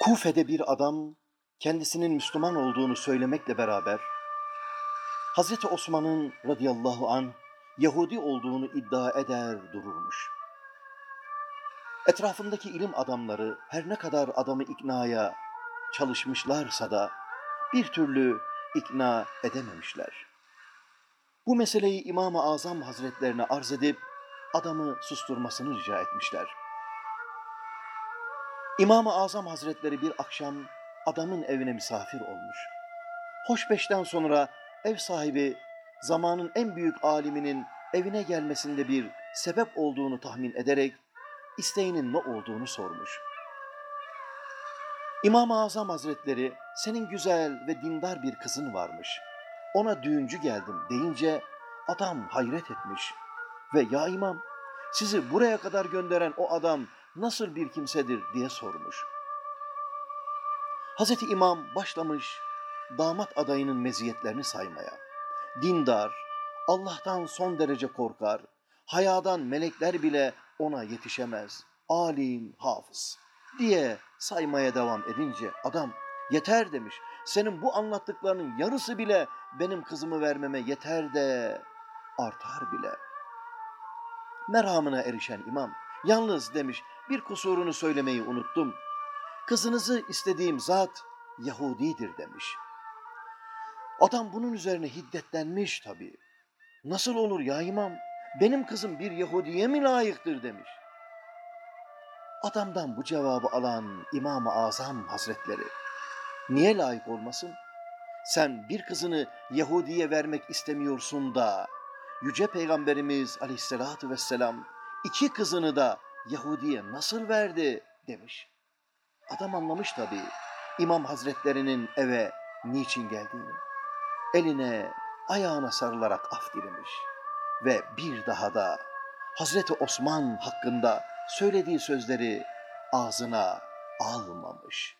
Kufe'de bir adam kendisinin Müslüman olduğunu söylemekle beraber Hazreti Osman'ın radıyallahu an Yahudi olduğunu iddia eder dururmuş. Etrafındaki ilim adamları her ne kadar adamı iknaya çalışmışlarsa da bir türlü ikna edememişler. Bu meseleyi İmam-ı Azam Hazretlerine arz edip adamı susturmasını rica etmişler. İmam-ı Azam Hazretleri bir akşam adamın evine misafir olmuş. Hoşbeşten sonra ev sahibi zamanın en büyük aliminin evine gelmesinde bir sebep olduğunu tahmin ederek isteğinin ne olduğunu sormuş. İmam-ı Azam Hazretleri senin güzel ve dindar bir kızın varmış. Ona düğüncü geldim deyince adam hayret etmiş. Ve ya imam sizi buraya kadar gönderen o adam nasıl bir kimsedir diye sormuş. Hazreti İmam başlamış damat adayının meziyetlerini saymaya. Dindar, Allah'tan son derece korkar, hayadan melekler bile ona yetişemez, alim, hafız diye saymaya devam edince adam yeter demiş. Senin bu anlattıklarının yarısı bile benim kızımı vermeme yeter de artar bile. Merhamına erişen imam, yalnız demiş bir kusurunu söylemeyi unuttum. Kızınızı istediğim zat Yahudidir demiş. Adam bunun üzerine hiddetlenmiş tabii. Nasıl olur ya imam? Benim kızım bir Yahudiye mi layıktır demiş. Adamdan bu cevabı alan İmam-ı Azam Hazretleri, niye layık olmasın? Sen bir kızını Yahudiye vermek istemiyorsun da, Yüce Peygamberimiz aleyhissalatü vesselam iki kızını da Yahudiye nasıl verdi demiş. Adam anlamış tabii İmam Hazretlerinin eve niçin geldiğini. Eline, ayağına sarılarak af dilemiş ve bir daha da Hazreti Osman hakkında söylediği sözleri ağzına almamış.